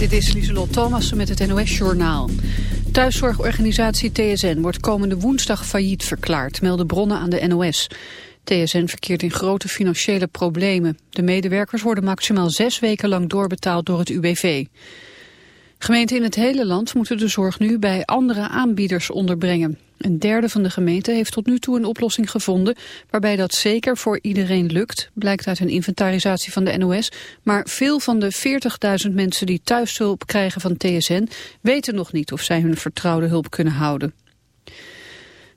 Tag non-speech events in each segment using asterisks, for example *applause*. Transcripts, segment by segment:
Dit is Lieselot Thomassen met het NOS-journaal. Thuiszorgorganisatie TSN wordt komende woensdag failliet verklaard, melden bronnen aan de NOS. TSN verkeert in grote financiële problemen. De medewerkers worden maximaal zes weken lang doorbetaald door het UWV. Gemeenten in het hele land moeten de zorg nu bij andere aanbieders onderbrengen. Een derde van de gemeenten heeft tot nu toe een oplossing gevonden... waarbij dat zeker voor iedereen lukt, blijkt uit een inventarisatie van de NOS. Maar veel van de 40.000 mensen die thuishulp krijgen van TSN... weten nog niet of zij hun vertrouwde hulp kunnen houden.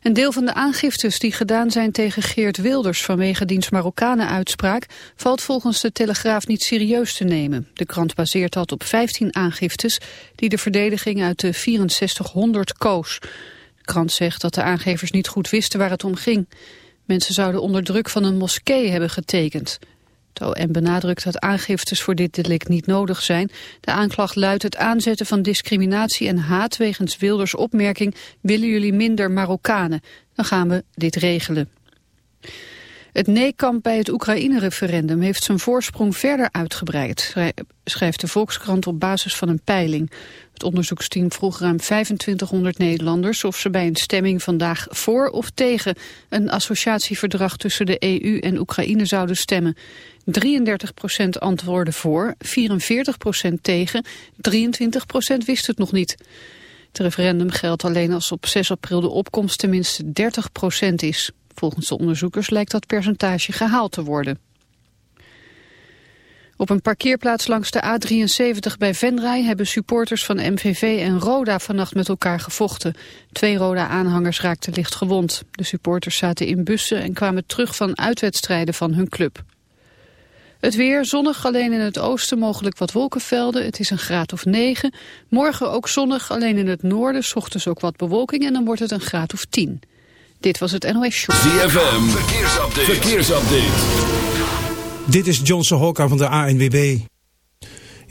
Een deel van de aangiftes die gedaan zijn tegen Geert Wilders vanwege diens Marokkanen-uitspraak valt volgens de Telegraaf niet serieus te nemen. De krant baseert dat op 15 aangiftes die de verdediging uit de 6400 koos. Krant zegt dat de aangevers niet goed wisten waar het om ging. Mensen zouden onder druk van een moskee hebben getekend. Het OM benadrukt dat aangiftes voor dit delict niet nodig zijn. De aanklacht luidt het aanzetten van discriminatie en haat wegens Wilders opmerking willen jullie minder Marokkanen. Dan gaan we dit regelen. Het nee-kamp bij het Oekraïne-referendum heeft zijn voorsprong verder uitgebreid, schrijft de Volkskrant op basis van een peiling. Het onderzoeksteam vroeg ruim 2500 Nederlanders of ze bij een stemming vandaag voor of tegen een associatieverdrag tussen de EU en Oekraïne zouden stemmen. 33% antwoordde voor, 44% tegen, 23% wist het nog niet. Het referendum geldt alleen als op 6 april de opkomst tenminste 30% is. Volgens de onderzoekers lijkt dat percentage gehaald te worden. Op een parkeerplaats langs de A73 bij Venray hebben supporters van MVV en Roda vannacht met elkaar gevochten. Twee Roda-aanhangers raakten licht gewond. De supporters zaten in bussen en kwamen terug van uitwedstrijden van hun club. Het weer zonnig, alleen in het oosten mogelijk wat wolkenvelden. Het is een graad of 9. Morgen ook zonnig, alleen in het noorden. S ochtends ook wat bewolking en dan wordt het een graad of 10. Dit was het NOS Show. ZFM, verkeersupdate. verkeersupdate. Dit is Johnson Hokka van de ANWB.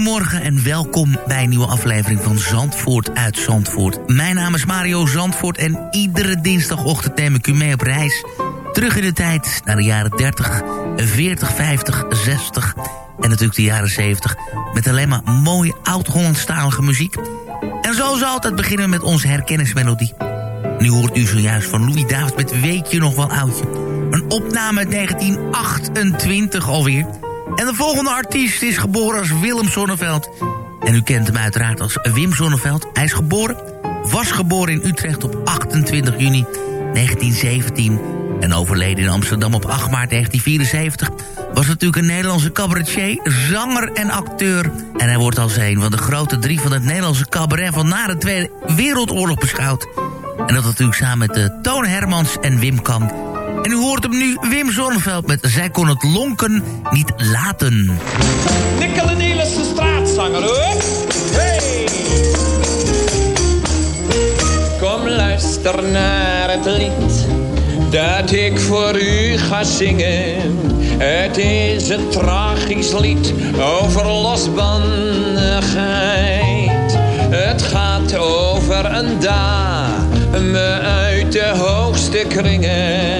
Goedemorgen en welkom bij een nieuwe aflevering van Zandvoort uit Zandvoort. Mijn naam is Mario Zandvoort en iedere dinsdagochtend neem ik u mee op reis. Terug in de tijd naar de jaren 30, 40, 50, 60 en natuurlijk de jaren 70... met alleen maar mooie oud-Hollandstalige muziek. En zoals altijd beginnen we met onze herkennismelodie. Nu hoort u zojuist van Louis David met Weet je nog wel oudje. Een opname uit 1928 alweer... En de volgende artiest is geboren als Willem Zonneveld. En u kent hem uiteraard als Wim Zonneveld. Hij is geboren, was geboren in Utrecht op 28 juni 1917... en overleden in Amsterdam op 8 maart 1974... was natuurlijk een Nederlandse cabaretier, zanger en acteur. En hij wordt als een van de grote drie van het Nederlandse cabaret... van na de Tweede Wereldoorlog beschouwd. En dat natuurlijk samen met uh, Toon Hermans en Wim Kamp... En u hoort hem nu, Wim Zonneveld met Zij kon het lonken niet laten. Nikkel Nielissen straatzanger hoor. Hey! Kom luister naar het lied dat ik voor u ga zingen. Het is een tragisch lied over losbandigheid. Het gaat over een dame uit de hoogste kringen.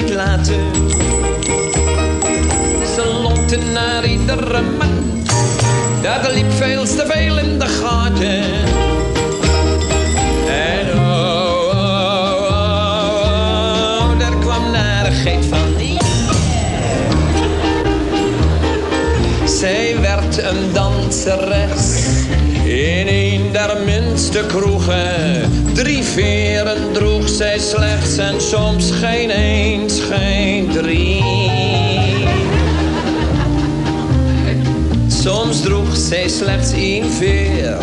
niet laten. Ze lonkte naar iedere man. Dat liep veel te veel in de gaten. En oh, oh, oh, oh, daar kwam narigheid van. Zij werd een danseres in een der minste kroegen. Drie veren droeg zij slechts en soms geen eens, geen drie. Soms droeg zij slechts één veer.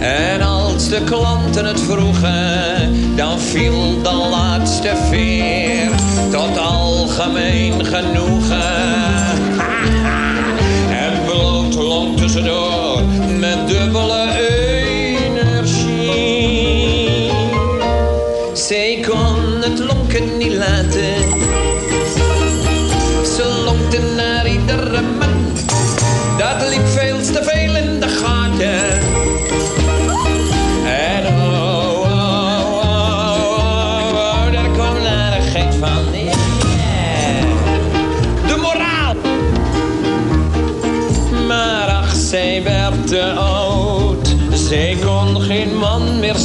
En als de klanten het vroegen, dan viel de laatste veer tot algemeen genoegen. *laughs* En bloot long tussendoor met dubbele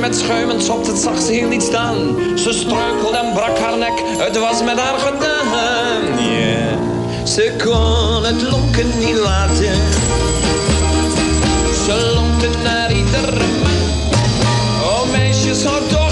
Met schuim en sop, dat zag ze heel niet staan. Ze struikelde en brak haar nek, het was met haar gedaan. Yeah. Ze kon het lonken niet laten. Ze lonkte naar iedere man. Oh meisjes, hou toch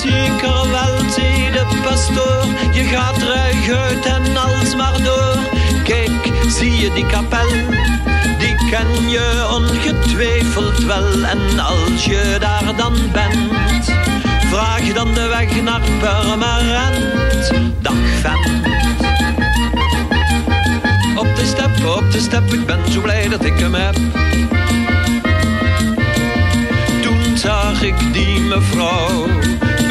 Zeker wel, zei de pastoor. Je gaat ruig uit en alsmaar door. Kijk, zie je die kapel? Die ken je ongetwijfeld wel. En als je daar dan bent, vraag dan de weg naar Purmerend. Dag vent. Op de step, op de step, ik ben zo blij dat ik hem heb. Zag ik die mevrouw,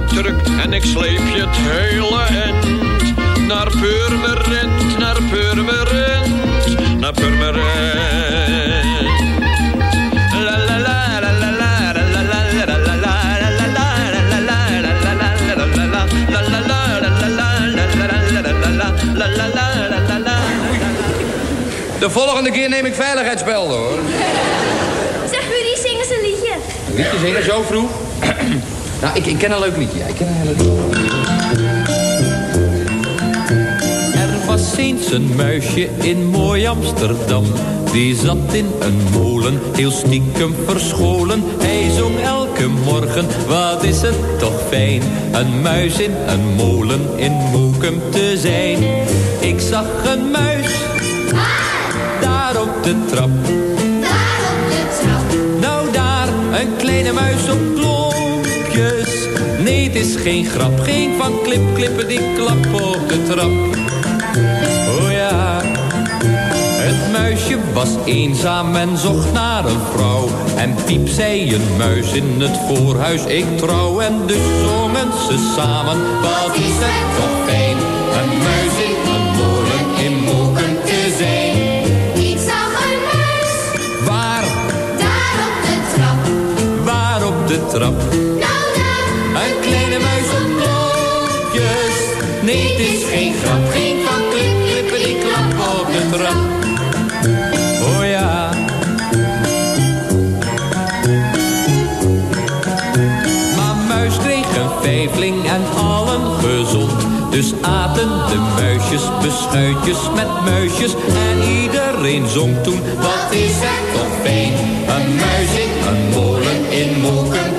Truck. En ik sleep je het hele end naar Purmerend, naar Purmerend, naar Purmerend. La la la la la la la la la la la la la De volgende keer neem ik veiligheidsbelden, hoor. Zeg, Rudy, zing eens een liedje. Een liedje zingen, zo vroeg? Nou, ik, ik ken een leuk liedje. Ja, ik ken een heel leuk liedje. Er was eens een muisje in mooi Amsterdam. Die zat in een molen, heel stiekem verscholen. Hij zong elke morgen, wat is het toch fijn. Een muis in een molen in Moekum te zijn. Ik zag een muis, daar op de trap. Nou daar, een kleine muis op klompjes. Nee, het is geen grap, geen van klip, klippen die klap op de trap. Oh ja, het muisje was eenzaam en zocht naar een vrouw. En piep zei een muis in het voorhuis, ik trouw. En dus zongen ze samen, wat is het toch fijn. Een muis in een molen in Moeken te zijn. Ik zag een muis, Waar, daar op de trap. waar op de trap? Grap, geen van klip, klap op de trap. Oh ja. Maar muis kreeg een vijfling en allen gezond. Dus aten de muisjes beschuitjes met muisjes. En iedereen zong toen, wat is het toch fijn. Een muis in een molen in Moken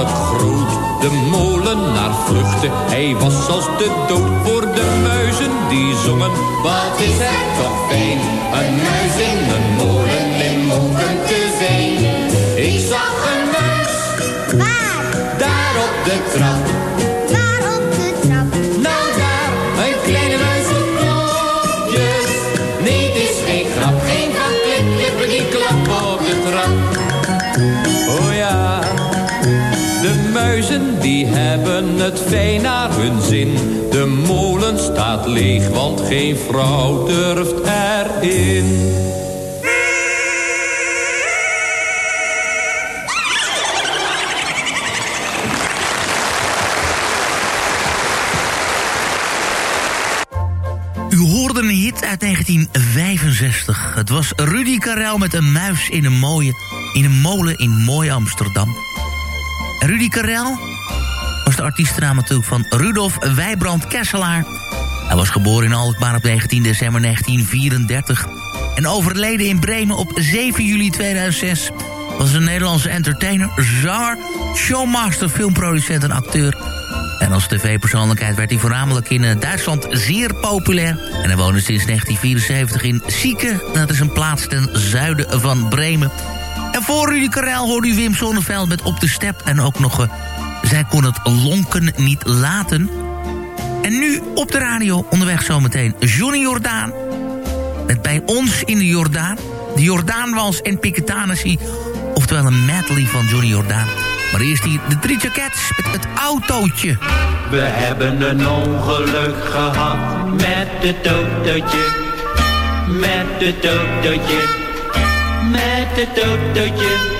vreselijk groot. De molenaar vluchtte, hij was als de dood voor de muizen die zongen. Wat is het toch fijn, een muis in een molen fijn naar hun zin. De molen staat leeg, want geen vrouw durft erin. U een hit uit 1965. Het was Rudy Karel met een muis in een in een molen in mooi Amsterdam. Rudy Karel artiestennaam natuurlijk van Rudolf Wijbrand Kesselaar. Hij was geboren in Alkmaar op 19 december 1934 en overleden in Bremen op 7 juli 2006. Was een Nederlandse entertainer, zanger, showmaster, filmproducent en acteur. En als tv-persoonlijkheid werd hij voornamelijk in eh, Duitsland zeer populair. En hij woonde sinds 1974 in Sieke. Dat is een plaats ten zuiden van Bremen. En voor Rudy Karel hoorde u Wim Sonneveld met Op de Step. En ook nog, eh, zij kon het lonken niet laten. En nu op de radio onderweg zometeen Johnny Jordaan. Met bij ons in de Jordaan. De Jordaanwals en Piketanessie. Oftewel een medley van Johnny Jordaan. Maar eerst hier de Three Cats met het autootje. We hebben een ongeluk gehad met het autootje. Met het autootje. Met het autootje.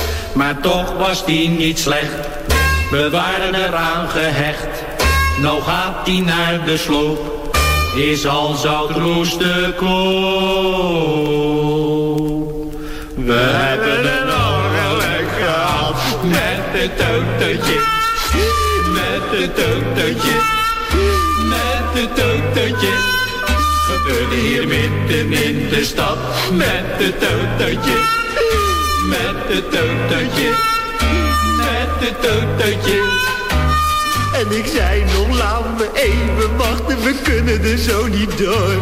Maar toch was die niet slecht, we waren eraan gehecht. Nou gaat die naar de sloop, is al zout de koop. We hebben een ongeluk gehad met het autootje, met het autootje, met het autootje. Gebeurde hier midden in de stad met het autootje, met het autootje, met het autootje. En ik zei nog, laat me even wachten, we kunnen er zo niet door.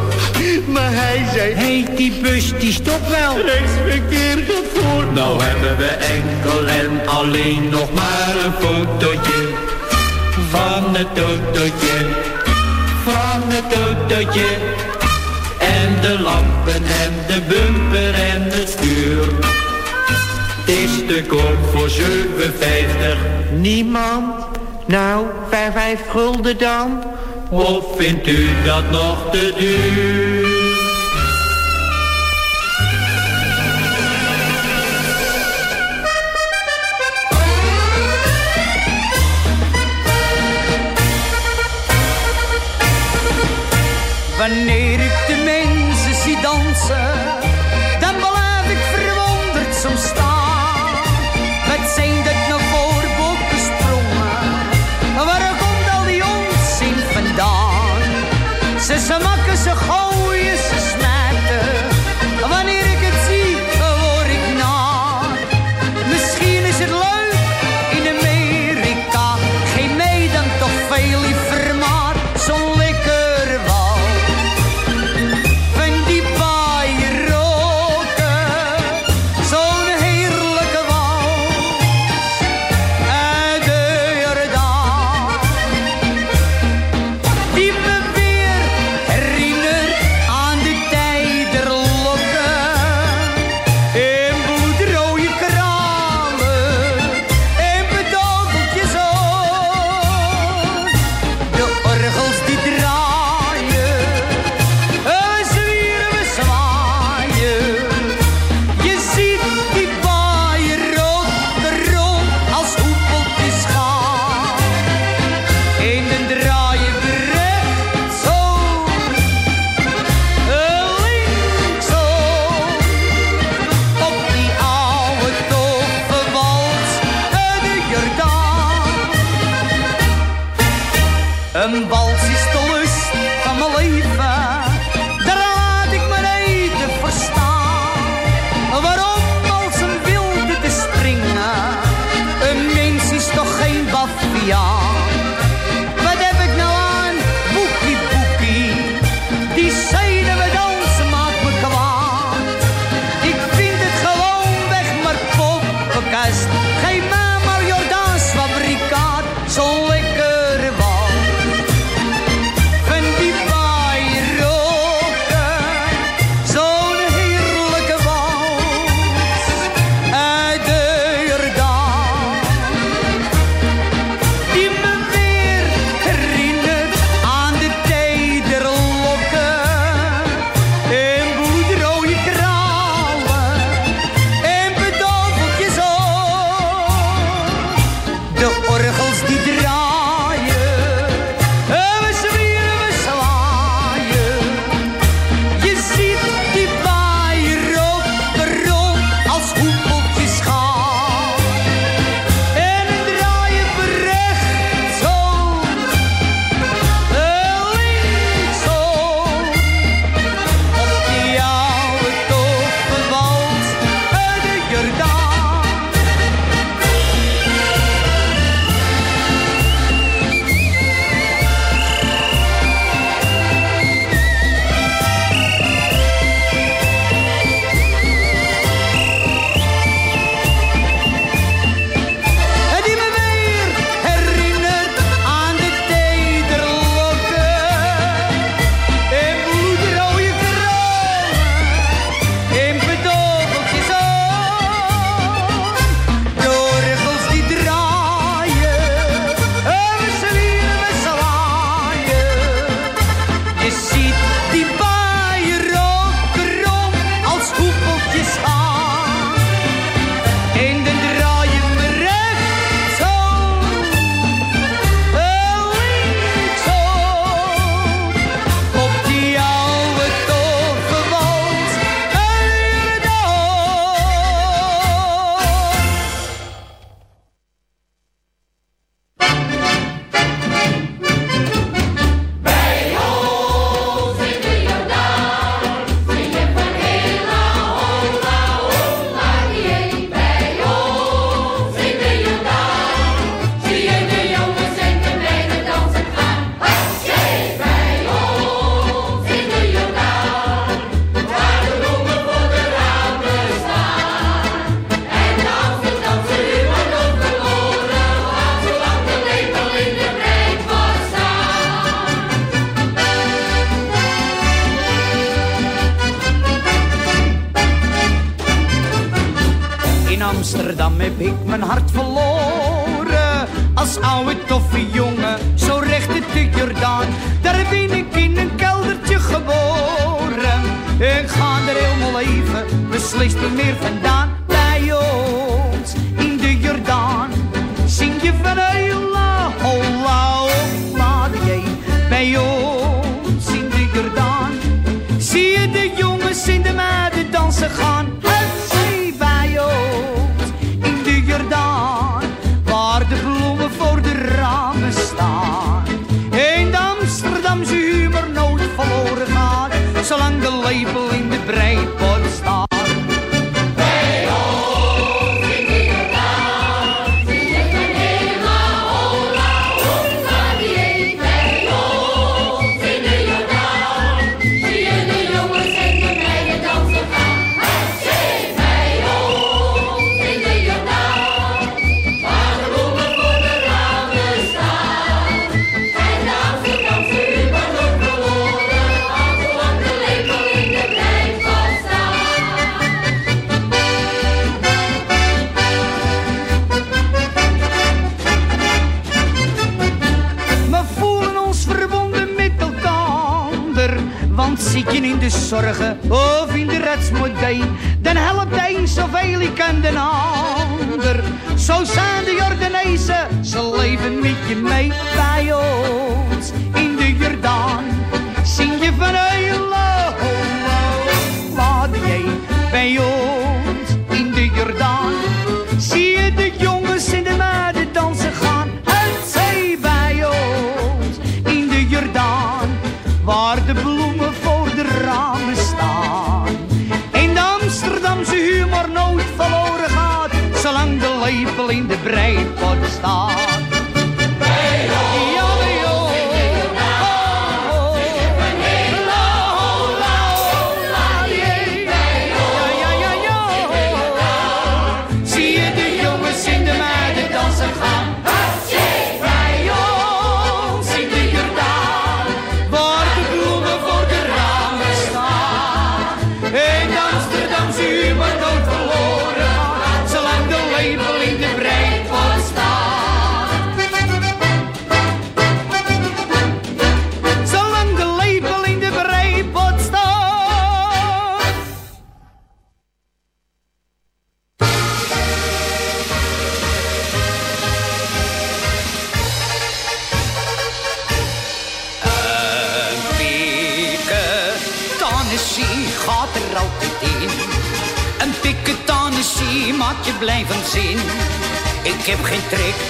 Maar hij zei, heet die bus die stopt wel. Rechtsverkeer gaat voor. Nou hebben we enkel en alleen nog maar een fotootje van het autootje, van het autootje. En de lampen en de bumper en het stuur. Het is te koop voor 7,50. Niemand? Nou, vijf, vijf gulden dan? Of vindt u dat nog te duur?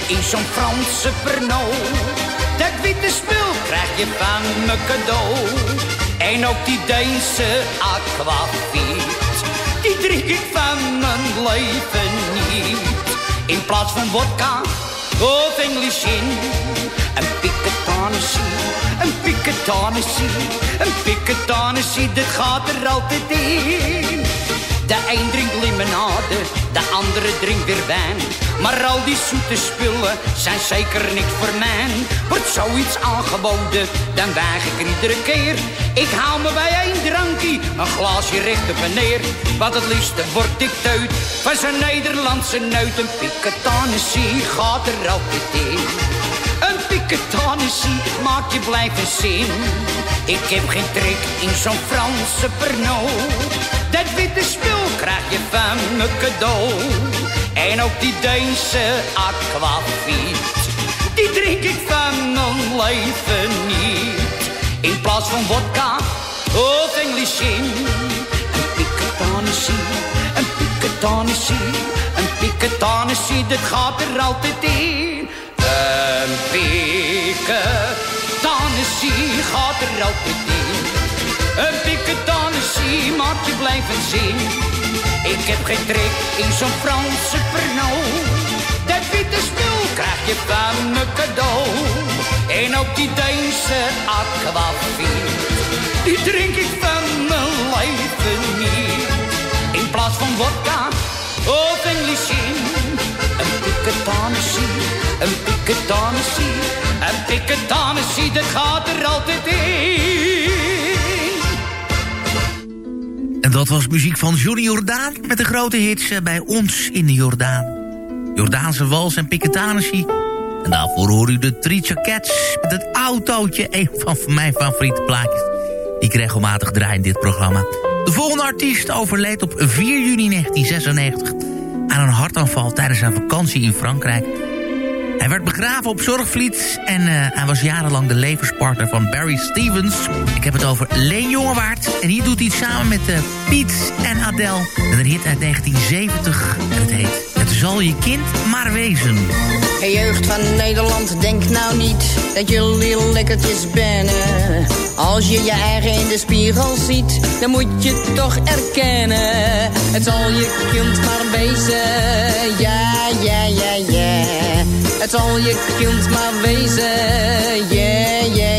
In zo'n Franse perno. Dat witte spul krijg je van me cadeau. En ook die Deense aquavit. Die drink ik van mijn leven niet. In plaats van vodka of English in. Een piketanissie, een piketanissie, een piketanissie, dit gaat er altijd in. De een drinkt limonade, de andere drinkt weer wijn. Maar al die zoete spullen zijn zeker niks voor mij. Wordt zoiets aangeboden, dan weig ik er iedere keer. Ik hou me bij één drankje, een glaasje recht op neer. Want het liefste word ik teut van zo'n Nederlandse neut. Een piketanissie gaat er altijd in. Een piketanissie maakt je blijven zin. Ik heb geen trek in zo'n Franse Pernod. Dat witte spul krijg je van me cadeau. En ook die Deense aquavit. Die drink ik van mijn leven niet. In plaats van vodka of English in. Een piketanissie, een piketanissie, een piketanissie. Dat gaat er altijd in. Een piketanissie gaat er altijd in. Een piketanissie maakt je blijven zin. Ik heb geen trek in zo'n Franse Pernod. Dat witte spul krijg je van me cadeau. En ook die Deense aquavit. Die drink ik van een piketanissie, dat gaat er altijd in. En Dat was muziek van Johnny Jordaan met de grote hits eh, bij ons in de Jordaan. Jordaanse wals en piketanissie. En daarvoor hoor u de Tricia Cats met het autootje. Een van mijn favoriete plaatjes. Die ik regelmatig draai in dit programma. De volgende artiest overleed op 4 juni 1996 aan een hartaanval tijdens zijn vakantie in Frankrijk. Hij werd begraven op Zorgvliet en uh, hij was jarenlang de levenspartner van Barry Stevens. Ik heb het over Leen Jongewaard. En hier doet hij het samen met uh, Piet en Adele. Met een hit uit 1970 en het heet Het zal je kind maar wezen. Hey jeugd van Nederland, denk nou niet dat jullie lekkertjes bennen. Als je je eigen in de spiegel ziet, dan moet je toch erkennen. Het zal je kind maar wezen, ja, ja, ja, ja. Het zal je kind maar wezen, yeah, yeah.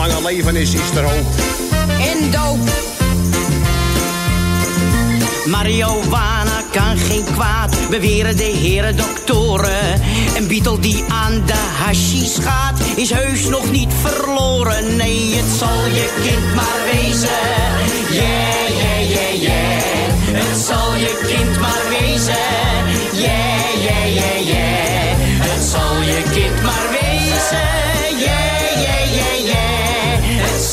Zolang er leven is, is er hoop. En doop. Marihuana kan geen kwaad, beweren de heren doktoren. Een Beatle die aan de hashish gaat, is heus nog niet verloren. Nee, het zal je kind maar wezen. Yeah, yeah, yeah, yeah. Het zal je kind maar wezen. Yeah, yeah, yeah, yeah. Het zal je kind maar wezen.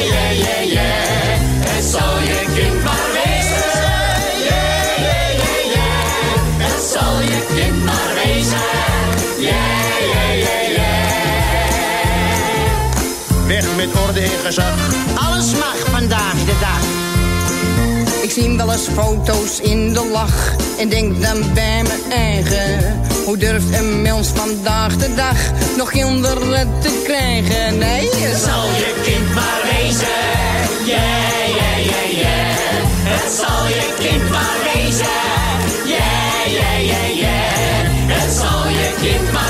Yeah, yeah, yeah. Het zal je kind maar wezen. Yeah, yeah, yeah. Het zal je kind maar wezen. Yeah, yeah, yeah. Weg met orde en gezag. Alles mag vandaag de dag. Ik zie wel eens foto's in de lach en denk dan bij mijn eigen. Hoe durft een mens vandaag de dag nog kinderen te krijgen? Nee, Het zal je kind maar wezen. Yeah, yeah, yeah, yeah. Het zal je kind maar wezen. Yeah, yeah, yeah, yeah. Het zal je kind maar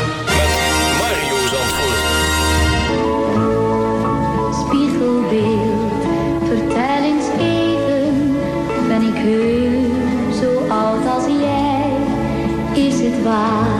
Is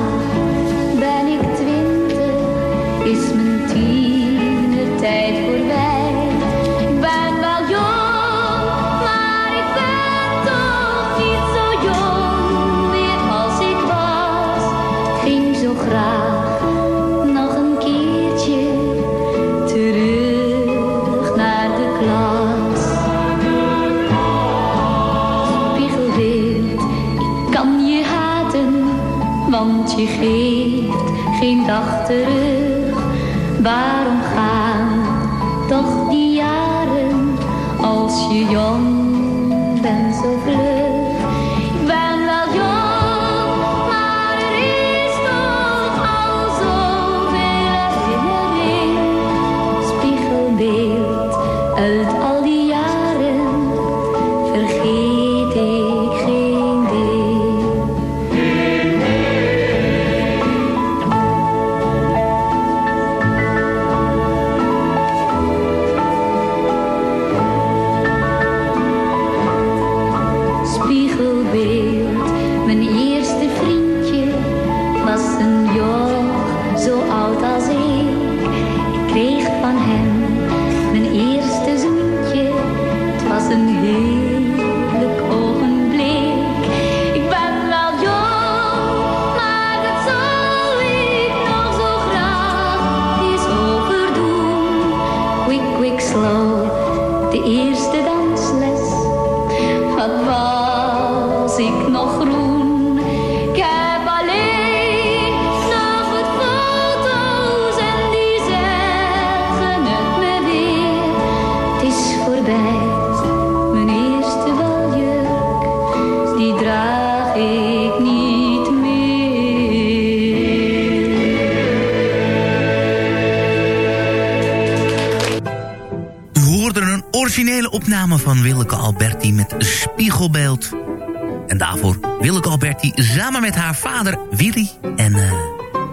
En daarvoor Willeke Alberti samen met haar vader Willy. En eh,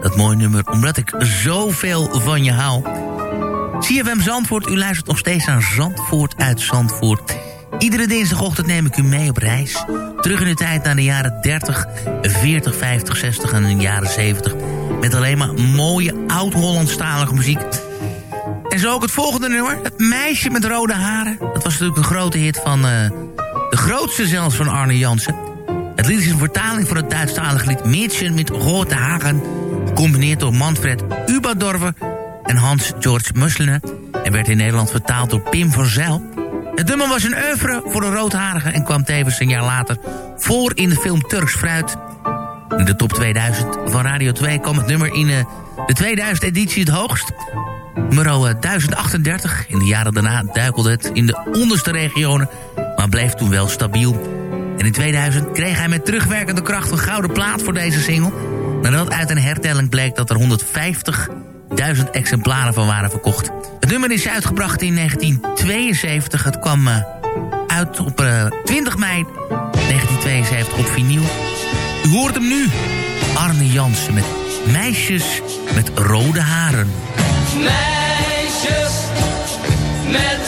dat mooie nummer, omdat ik zoveel van je hou. CFM Zandvoort, u luistert nog steeds aan Zandvoort uit Zandvoort. Iedere dinsdagochtend neem ik u mee op reis. Terug in de tijd naar de jaren 30, 40, 50, 60 en de jaren 70. Met alleen maar mooie oud-Hollandstalige muziek. En zo ook het volgende nummer. Het meisje met rode haren. Dat was natuurlijk een grote hit van... eh, de grootste zelfs van Arne Jansen. Het lied is een vertaling van het Duitsstalige lied Mädchen met rode haren. Gecombineerd door Manfred Uberdorfer en Hans-George Musliner. En werd in Nederland vertaald door Pim van Zijl. Het nummer was een oeuvre voor de roodharige... en kwam tevens een jaar later voor in de film Turks Fruit. In de top 2000 van Radio 2 kwam het nummer in eh, de 2000 editie het hoogst. nummer 1038. In de jaren daarna duikelde het in de onderste regionen, maar bleef toen wel stabiel. En in 2000 kreeg hij met terugwerkende kracht een gouden plaat voor deze single. Nadat uit een hertelling bleek dat er 150.000 exemplaren van waren verkocht. Het nummer is uitgebracht in 1972. Het kwam uh, uit op uh, 20 mei 1972 op vinyl. U hoort hem nu. Arne Jansen met Meisjes met rode haren. Meisjes met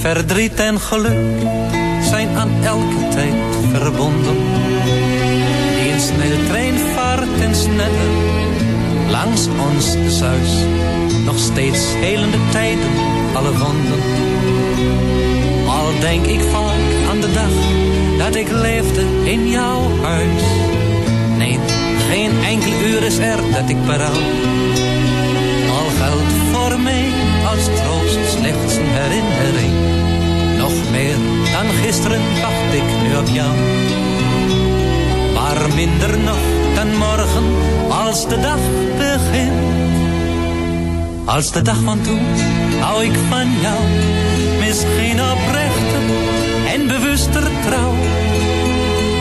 Verdriet en geluk zijn aan elke tijd verbonden. Die een snelle trein vaart en sneller langs ons zuis. Nog steeds helende tijden, alle wonden. Al denk ik vaak aan de dag dat ik leefde in jouw huis. Nee, geen enkel uur is er dat ik berouw. Al geldt voor mij als troost slechts een herinnering. Meer dan gisteren wacht ik nu op jou. Maar minder nog dan morgen als de dag begint. Als de dag van toen hou ik van jou. Misschien oprechter en bewuster trouw.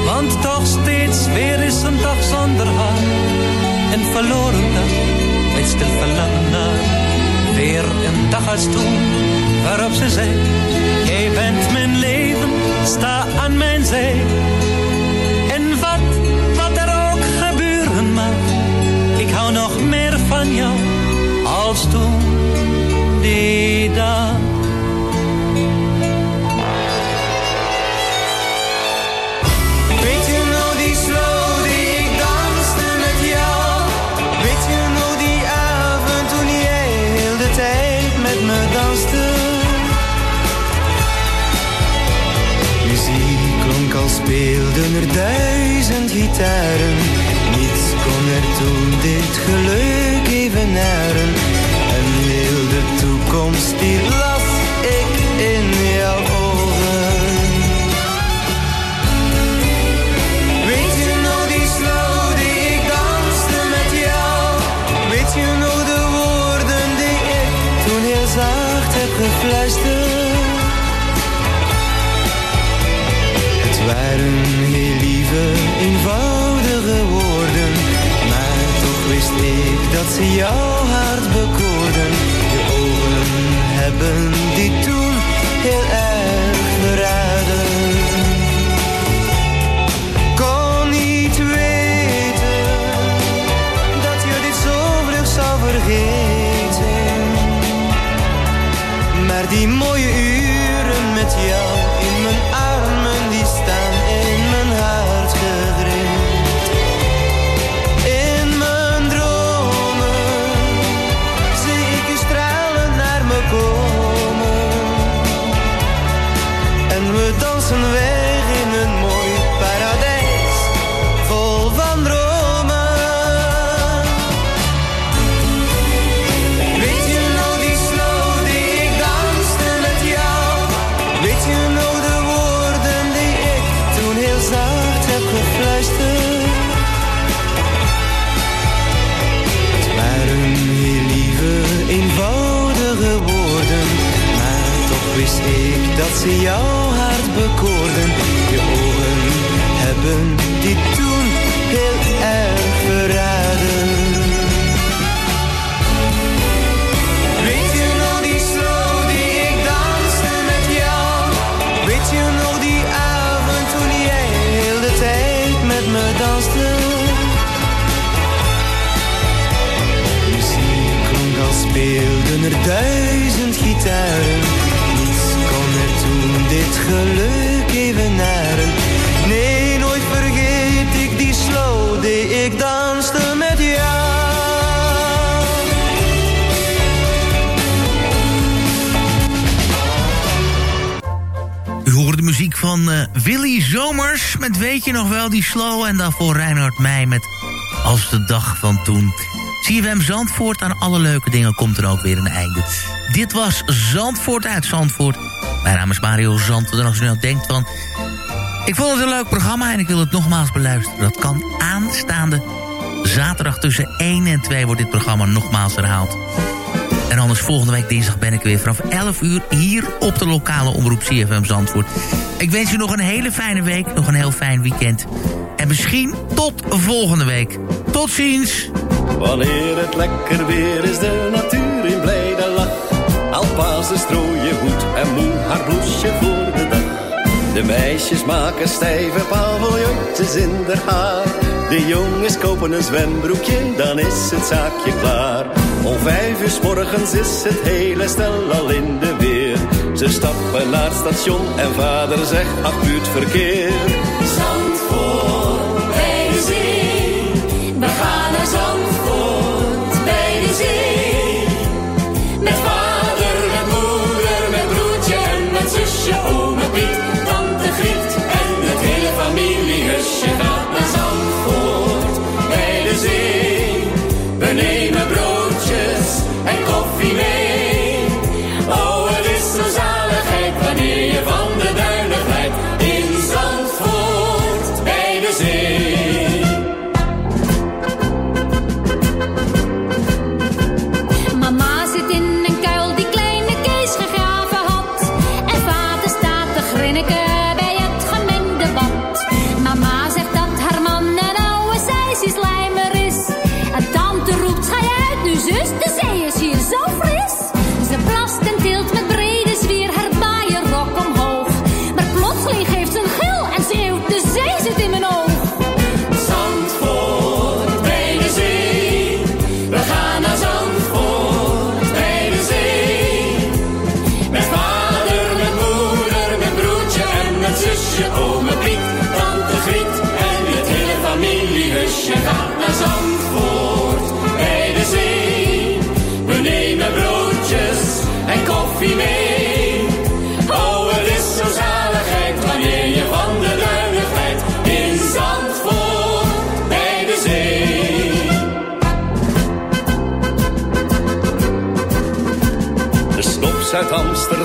Want toch steeds weer is een dag zonder haar. Een verloren dag met stil verlangen naar. Weer een dag als toen waarop ze zei. Jij bent mijn leven, sta aan mijn zij. Speelden er duizend gitaren. Niets kon er toen dit geluk evenaren. En heel de toekomst die waren heel lieve, eenvoudige woorden, maar toch wist ik dat ze jouw hart bekoorden. Je ogen hebben die toen heel erg slow. En daarvoor Reinhard Meij met Als de dag van toen. CFM Zandvoort, aan alle leuke dingen komt er ook weer een einde. Dit was Zandvoort uit Zandvoort. Mijn naam is Mario Zandvoort. En als u nou denkt van... Ik vond het een leuk programma en ik wil het nogmaals beluisteren. Dat kan aanstaande zaterdag tussen 1 en 2 wordt dit programma nogmaals herhaald. Anders volgende week dinsdag ben ik weer vanaf 11 uur hier op de lokale omroep CFM Zandvoort. Ik wens u nog een hele fijne week, nog een heel fijn weekend. En misschien tot volgende week. Tot ziens! Wanneer het lekker weer is, de natuur in blijde lach. Alpazen strooien goed en moe haar bloesje voor de dag. De meisjes maken stijve paviljoentjes in haar haar. De jongens kopen een zwembroekje, dan is het zaakje klaar. Om vijf uur morgens is het hele stel al in de weer. Ze stappen naar het station en vader zegt, ach verkeer.